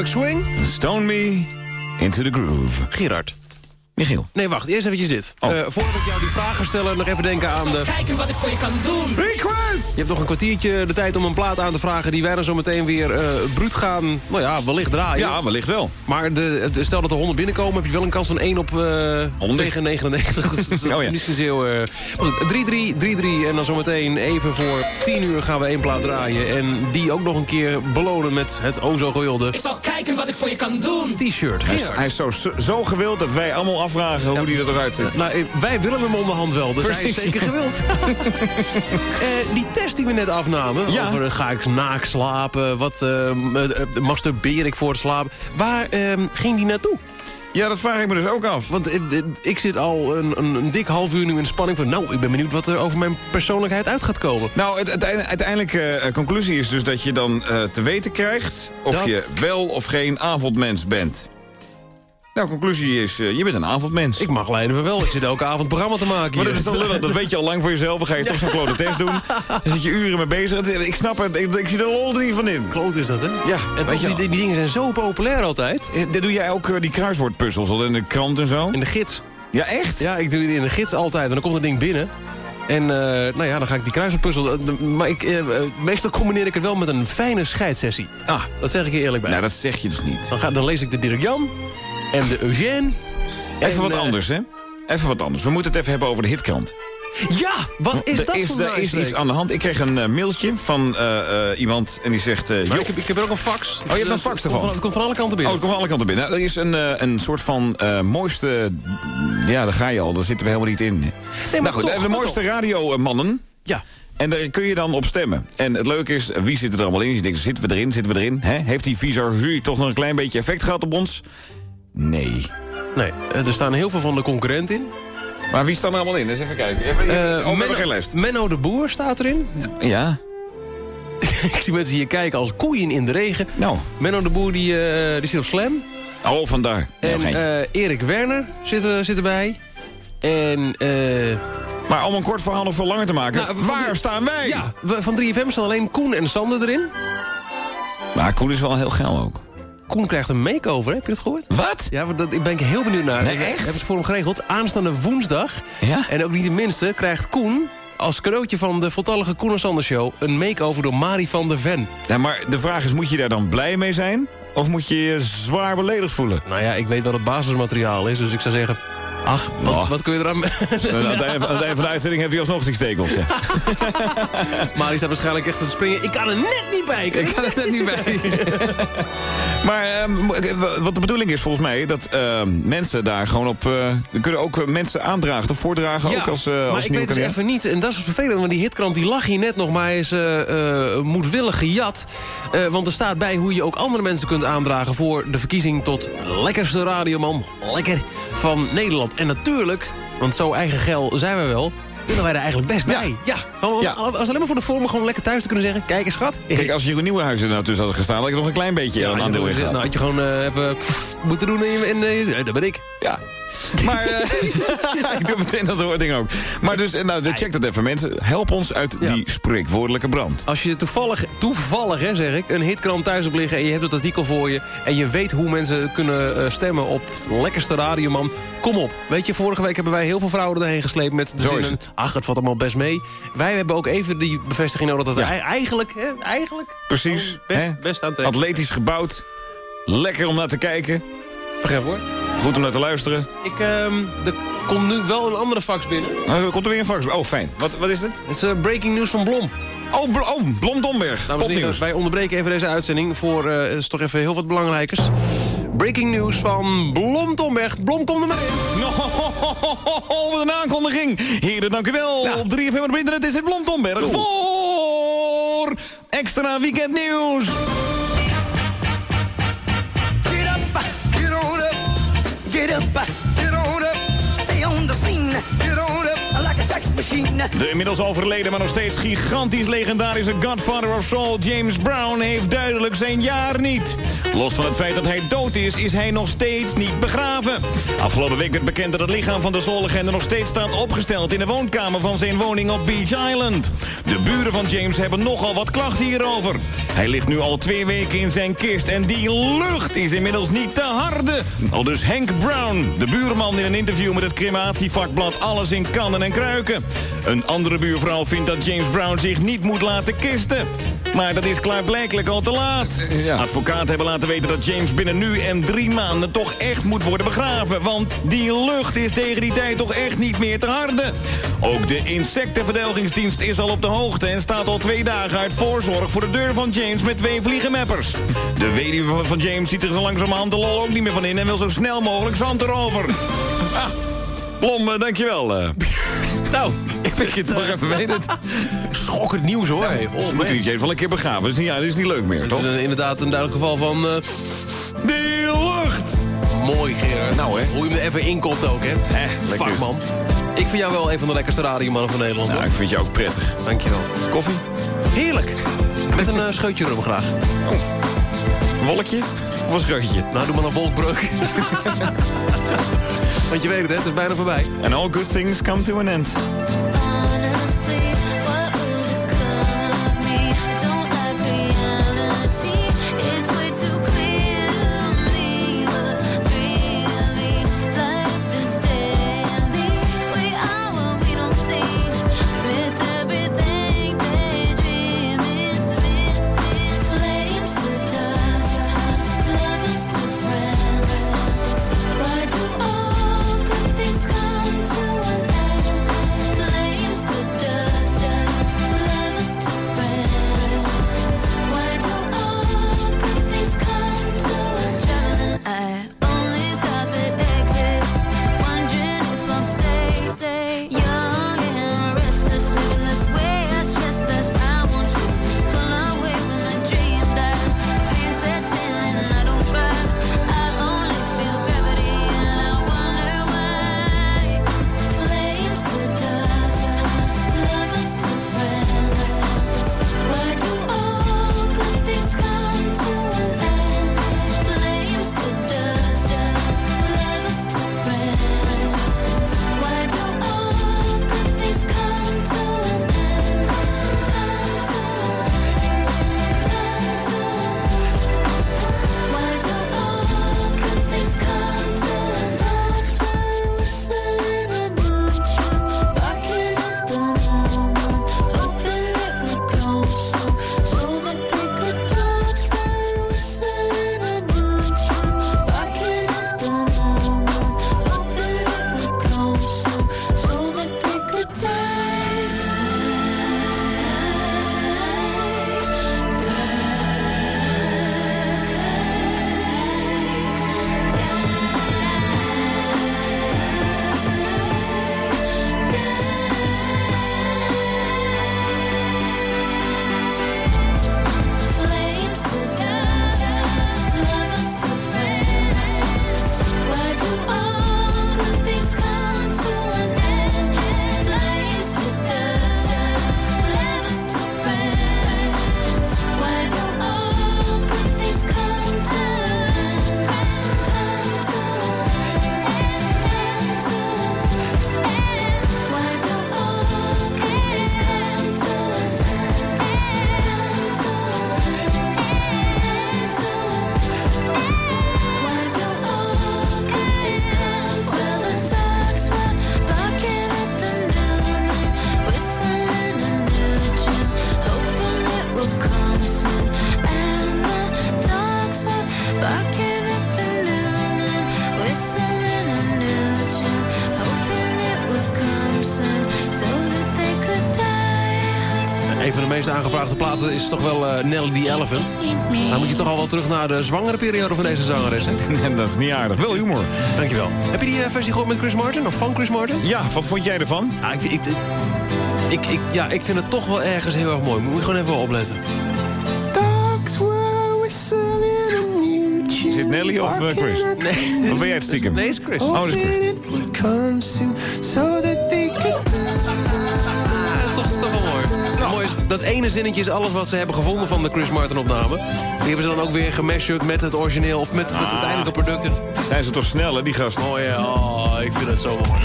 Swing. Stone me into the groove. Gerard. Michiel. Nee, wacht. Eerst eventjes dit. Oh. Eh, voordat ik jou die vragen stel, nog even denken aan de... Kijken wat ik voor je kan doen. Request! Je hebt nog een kwartiertje de tijd om een plaat aan te vragen... die wij dan zo meteen weer eh bruut gaan, nou ja, wellicht draaien. Ja, wellicht wel. Maar de, stel dat er 100 binnenkomen, heb je wel een kans van 1 op eh 100. tegen 99. <laughs> Dus dat is Oh ja. misschien zo... eh, maar goed, 3-3, 3-3 en dan zometeen even voor 10 uur gaan we één plaat draaien. En die ook nog een keer belonen met het o zo gewilde Ik zal kijken wat ik voor je kan doen. t-shirt. Hij hij is zo, zo gewild dat wij allemaal afvragen hoe die er eruit ziet. Nou, eh, wij willen hem onderhand wel, dus hij is zeker gewild. <laughs> Eh, die test die we net afnamen, Ja. over eh, ga ik naak slapen, wat masturbeer ik voor het slapen, waar eh, ging die naartoe? Ja, dat vraag ik me dus ook af. Want ik zit al een, een, een dik half uur nu in spanning van... nou, ik ben benieuwd wat er over mijn persoonlijkheid uit gaat komen. Nou, het uiteindelijk- uiteindelijke conclusie is dus dat je dan te weten krijgt... of Dat- je wel of geen avondmens bent. Nou, conclusie is, eh, je bent een avondmens. Ik mag lijnen van wel, ik zit elke avond programma te maken Maar dat is lullig, dat weet je al lang voor jezelf. Dan ga je toch zo'n klote test doen. Dan zit je uren mee bezig. Ik snap het, ik, ik zie er lol er niet van in. Kloot is dat, hè? Ja, En weet toch, je die, die, dingen zijn zo populair altijd. Eh, Dit doe jij ook, eh, die kruiswoordpuzzels al in de krant en zo? In de gids. Ja, echt? Ja, ik doe die in de gids altijd. En dan komt dat ding binnen. En nou ja, dan ga ik die kruiswoordpuzzel... de- Maar ik, meestal combineer ik het wel met een fijne scheidssessie. Ah, Dat zeg ik je eerlijk bij. nou dat zeg je dus niet. Dan, ga, dan lees ik de Dirk Jan en de Eugène. Even En, wat eh, anders, hè? Even wat anders. We moeten het even hebben over de hitkrant. Ja, wat is er dat is, voor er is iets aan de hand. Ik kreeg een eh, mailtje van eh, iemand en die zegt... ik, heb, ik heb er ook een fax. Oh, je hebt een fax Het komt ervan? van- Het komt van alle kanten Oh, binnen. ik kom van alle kanten binnen. Nou, er is een, een soort van mooiste... Ja, daar ga je al. Daar zitten we helemaal niet in. maar nou goed, toch, de mooiste radiomannen. Ja. En daar kun je dan op stemmen. En het leuke is, wie zit er allemaal in? Je denkt, zitten we erin, zitten we erin? Heeft die visagie toch nog een klein beetje effect gehad op ons? Nee. Nee, eh, er staan heel veel van de concurrent in. Maar wie staat er allemaal in? Eens even kijken. Even, Eh, oh, we hebben Menno- geen lijst. Menno de Boer staat erin. Ja. <laughs> ik zie mensen hier kijken als koeien in de regen. Nou. Menno de Boer die, eh, die zit op Slam. Oh, vandaar. Nee, En eh, Erik Werner zit, er- zit erbij. En... eh maar om een kort verhaal nog veel langer te maken. nou, waar staan wij? Ja, van 3FM staan alleen Koen en Sander erin. Maar Koen is wel heel geil ook. Koen krijgt een makeover, heb je dat gehoord? Wat? Ja, dat, ik ben ik heel benieuwd naar. Nee, echt? Hebben ze voor hem geregeld. Aanstaande woensdag. Ja? En ook niet de minste, krijgt Koen als cadeautje van de voltallige Koen en Sander Show... een makeover door Mari van der Ven. Ja, maar de vraag is, moet je daar dan blij mee zijn? Of moet je je zwaar beledigd voelen? Nou ja, ik weet wat het basismateriaal is, dus ik zou zeggen... Ach, wat, Oh. wat kun je eraan... <laughs> Aan het, einde, aan het einde van de uitzending heeft hij alsnog die stekels. Ja. <laughs> Mari staat waarschijnlijk echt te springen. Ik kan er net niet bij. Ik kan er net niet bij. <laughs> Maar ehm, wat de bedoeling is volgens mij... dat ehm, mensen daar gewoon op... er kunnen ook eh, mensen aandragen of voordragen. ook als, eh maar als ik weet kandidaat. even niet, en dat is vervelend... want die hitkrant die lag hier net nog, maar is moedwillig gejat. Want er staat bij hoe je ook andere mensen kunt aandragen... voor de verkiezing tot lekkerste radioman, lekker, van Nederland. En natuurlijk, want zo eigen gel zijn we wel... willen wij er eigenlijk best bij. Ja, Ja. als alleen maar voor de vorm gewoon lekker thuis te kunnen zeggen... kijk eens, schat. Kijk, als Jeroen Nieuwenhuis er nou tussen had gestaan... had ik nog een klein beetje Ja, een aandeel in gehad. nou, had je gewoon eh, even pff, moeten doen in... in dat ben ik. Ja. Maar eh, <laughs> ik doe meteen dat hoort ding ook. Maar dus, eh, nou, check dat even mensen. Help ons uit die spreekwoordelijke brand. Als je toevallig, toevallig hè, zeg ik, een hitkrant thuis hebt liggen... en je hebt het artikel voor je... en je weet hoe mensen kunnen eh, stemmen op lekkerste radioman... kom op. Weet je, vorige week hebben wij heel veel vrouwen erheen gesleept... met de Zo zinnen, ach, het valt allemaal best mee. Wij hebben ook even die bevestiging nodig... dat het ei- eigenlijk, hè, eigenlijk... Precies. best, best aan het. Atletisch gebouwd. Lekker om naar te kijken. Vergeef hoor. Goed om naar te luisteren. Ik, ehm, er komt nu wel een andere fax binnen. Er komt er weer een fax. Oh, fijn. Wat, wat is het? Het is eh, breaking news van Blom. Oh, Bl oh Blom Domberg. Dames en heren, wij onderbreken even deze uitzending voor, eh, het is toch even heel wat belangrijkers. Breaking news van Blom Tomberg. Blom, kom er maar in. <laughs> Oh, wat een aankondiging. Heren, dank u wel. Op 3FM op internet is het Blom Domberg voor extra weekendnieuws. Get on up. Stay on the scene, get on up like a sex machine. De inmiddels overleden, maar nog steeds gigantisch legendarische Godfather of Soul, James Brown, heeft duidelijk zijn jaar niet. Los van het feit dat hij dood is, is hij nog steeds niet begraven. Afgelopen week werd bekend dat het lichaam van de soullegende nog steeds staat opgesteld in de woonkamer van zijn woning op Beach Island. De buren van James hebben nogal wat klachten hierover. Hij ligt nu al twee weken in zijn kist en die lucht is inmiddels niet te harde. Al dus Henk Brown, de buurman in een interview met het crematievakblad Alles in kannen en kruiken. Een andere buurvrouw vindt dat James Brown zich niet moet laten kisten. Maar dat is klaarblijkelijk al te laat. Advocaten hebben laten weten dat James binnen nu en drie maanden toch echt moet worden begraven. Want die lucht is tegen die tijd toch echt niet meer te harde. Ook de insectenverdelgingsdienst is al op de hoogte en staat al twee dagen uit voorzorg voor de deur van James met twee vliegenmeppers. De weduwe van- James ziet er zo langzamerhand de lol ook niet meer van in en wil zo snel mogelijk zand erover. Ah, Blom, eh, dankjewel. <laughs> Nou, ik vind het toch even weten. Schokkend nieuws hoor. Oh, Ze moeten man. je even een keer begraven. Dat is niet, ja, dat is niet leuk meer, toch? Het is inderdaad een duidelijk geval van... eh, Die lucht! Mooi, Gerard. Nou, hè. Hoe je hem er even inkomt ook, hè. Lekker. Vakman. Ik vind jou wel een van de lekkerste radiomannen van Nederland, Nou, hoor. ik vind je ook prettig. Dankjewel. Koffie? Heerlijk. Met een eh, scheutje rum graag. Wolkje? Of een scheutje? Nou, doe maar een wolkbreuk. <laughs> Want je weet het, het is bijna voorbij. And all good things come to an end? Is toch wel eh, Nelly the Elephant. Dan moet je toch al wel terug naar de zwangere periode van deze zangeres, hè? <laughs> dat is niet aardig. Wel humor. Dankjewel. Heb je die eh, versie gehoord met Chris Martin? Of van Chris Martin? Ja, wat vond jij ervan? Ah, ik, ik, ik, ik, ja, ik vind het toch wel ergens heel erg mooi. Moet je gewoon even opletten. Is dit Nelly of eh, Chris? Nee. Of ben jij het stiekem? Nee, is Chris. Oh, is Chris. Dat ene zinnetje is alles wat ze hebben gevonden van de Chris Martin opname. Die hebben ze dan ook weer gemashupt met het origineel of met, met het uiteindelijke product. Zijn ze toch snel, hè, die gasten? Oh ja, oh, ik vind het zo mooi.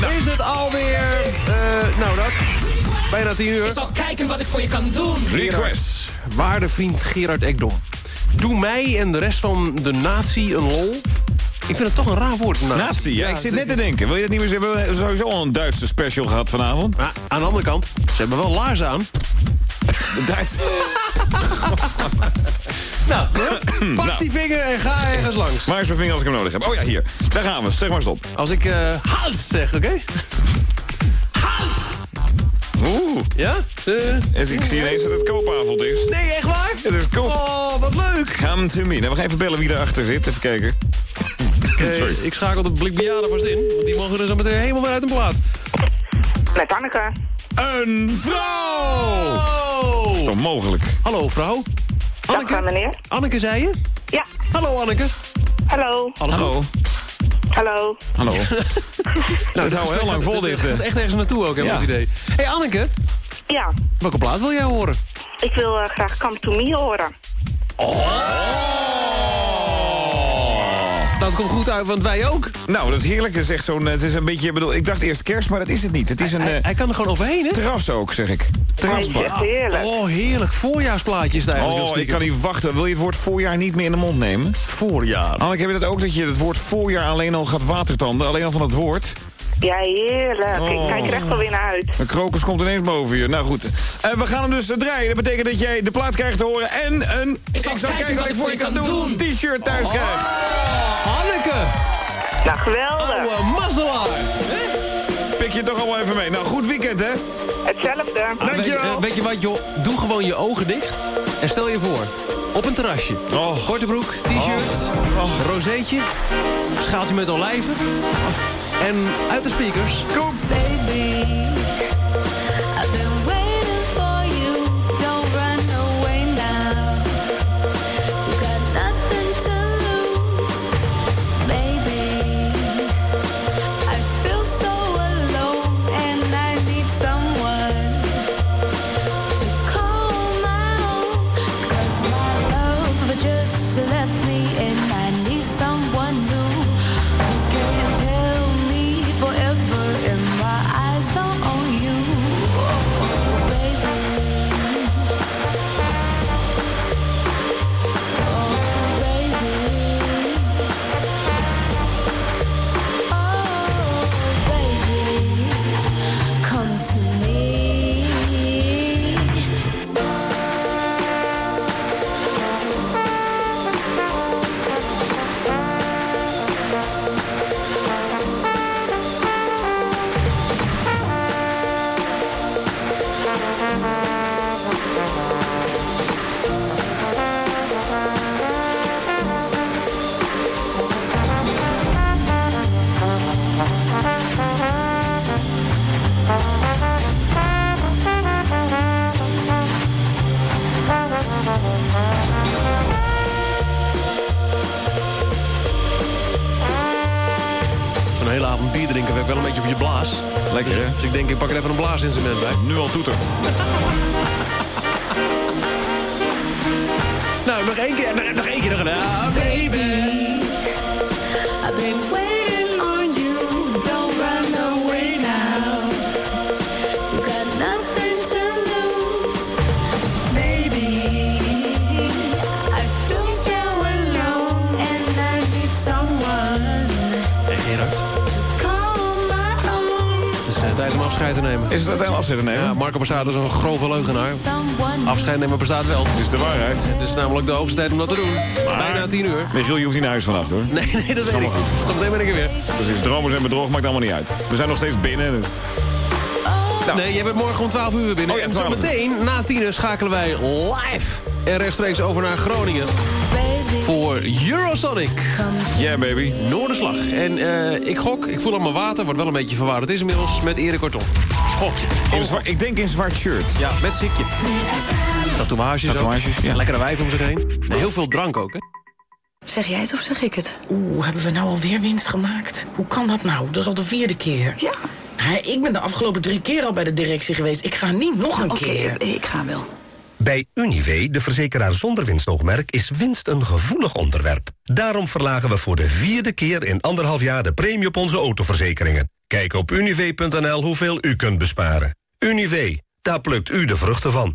Nou, Is het alweer, eh, nou dat, bijna tien uur. Ik zal kijken wat ik voor je kan doen. Request. Waarde vriend Gerard Ekdom. Doe mij en de rest van de natie een lol. Ik vind het toch een raar woord, nazi. Nazi, ja, ik zit net te denken. Wil je het niet meer zeggen? We hebben sowieso al een Duitse special gehad vanavond. Maar aan de andere kant, ze hebben wel laarzen aan. De Duitse... <laughs> nou, pak die vinger en ga ergens langs. Waar is mijn vinger als ik hem nodig heb? Oh ja, hier. Daar gaan we. Zeg maar stop. Als ik eh halt zeg, oké? <laughs> Oeh. Ja? Eh, Ik zie ineens dat het koopavond is. nee, echt waar? Het is koop. Oh, wat leuk. Come to me. Nou, we gaan even bellen wie erachter zit. Even kijken. Eh, Sorry. ik schakel de blik bejaarden vast in, want die mogen er zo meteen helemaal weer uit een plaat. Met Anneke. Een vrouw! Oh! Is toch mogelijk? Hallo, vrouw. Anneke? Dag, meneer. Anneke, zei je? Ja. Hallo, Anneke. Hallo. Alles Hallo. goed? Hallo. Hallo. <laughs> nou, het houdt heel lang vol, dit. Het gaat eh. echt ergens naartoe ook, heb ik Ja. het idee. Hé, hey, Anneke. Ja. Welke plaat wil jij horen? Ik wil eh, graag Come to Me horen. Dat komt goed uit, want wij ook. Nou, dat heerlijke is echt zo'n... Het is een beetje... ik Bedoel, ik dacht eerst kerst, maar dat is het niet. Het is een Hij, eh, hij kan er gewoon overheen, hè? terras ook, zeg ik. Terrasplaat. Echt heerlijk. Oh, heerlijk. Voorjaarsplaatje is het eigenlijk. Oh, ik kan niet wachten. Wil je het woord voorjaar niet meer in de mond nemen? Voorjaar. Anneke, heb je dat ook dat je het woord voorjaar alleen al gaat watertanden? Alleen al van het woord? Ja, heerlijk. Oh. Ik kijk er echt wel weer naar uit. Een krokus komt ineens boven je. Nou goed. Eh, we gaan hem dus draaien. Dat betekent dat jij de plaat krijgt te horen en een... Ik zal kijken wat ik voor je kan doen. T-shirt thuis krijgt. Anneke. Nou, geweldig. Oude mazzelaar. Pik je toch allemaal even mee. Nou, goed weekend, hè? Hetzelfde. Ah, weet, eh, weet je wat, joh? Doe gewoon je ogen dicht. En stel je voor, op een terrasje. Oh. Korte broek, t-shirt, Oh. rozeetje, schaaltje met olijven. En uit de speakers. Koek. Baby, hele avond bier drinken werkt wel een beetje op je blaas. Lekker, hè? Dus ik denk, ik pak er even een blaasinstrument bij. Nu al toeter. <laughs> Nou, nog één keer. Nog, nog één keer. Nog een, ah, baby. Afscheid te nemen. Is het uiteindelijk afzetten nemen? Ja, Marco Borsato is een grove leugenaar. Afscheid nemen bestaat wel. Het is de waarheid. Het is namelijk de hoogste tijd om dat te doen. Bijna tien uur. Michiel, je hoeft niet naar huis vannacht, hoor. Nee, nee, dat weet ik. Zometeen ben ik er weer. Precies, dromers en bedrog maakt allemaal niet uit. We zijn nog steeds binnen. Oh, Nee, jij bent morgen om 12 uur binnen. Oh ja, en 12 uur. zometeen, na 10 uur, schakelen wij live en rechtstreeks over naar Groningen. Voor Eurosonic. Yeah, baby. Noorderslag. En eh, ik gok, ik voel aan mijn water, wordt wel een beetje verwaard. Het is inmiddels met Erik Kortom. Gokje. In zwa- ik denk in zwart shirt. Ja, met sikje. Tatoeages, Tatoeages, ja. Lekkere wijf om zich heen. Nee, heel veel drank ook, hè? Zeg jij het of zeg ik het? Oeh, hebben we nou alweer winst gemaakt? Hoe kan dat nou? Dat is al de vierde keer. Ja. ik ben de afgelopen drie keer al bij de directie geweest. Ik ga niet nog een Oké, keer. ik ga wel. Bij Unive, de verzekeraar zonder winstoogmerk, is winst een gevoelig onderwerp. Daarom verlagen we voor de vierde keer in anderhalf jaar de premie op onze autoverzekeringen. Kijk op unive.nl hoeveel u kunt besparen. Unive, daar plukt u de vruchten van.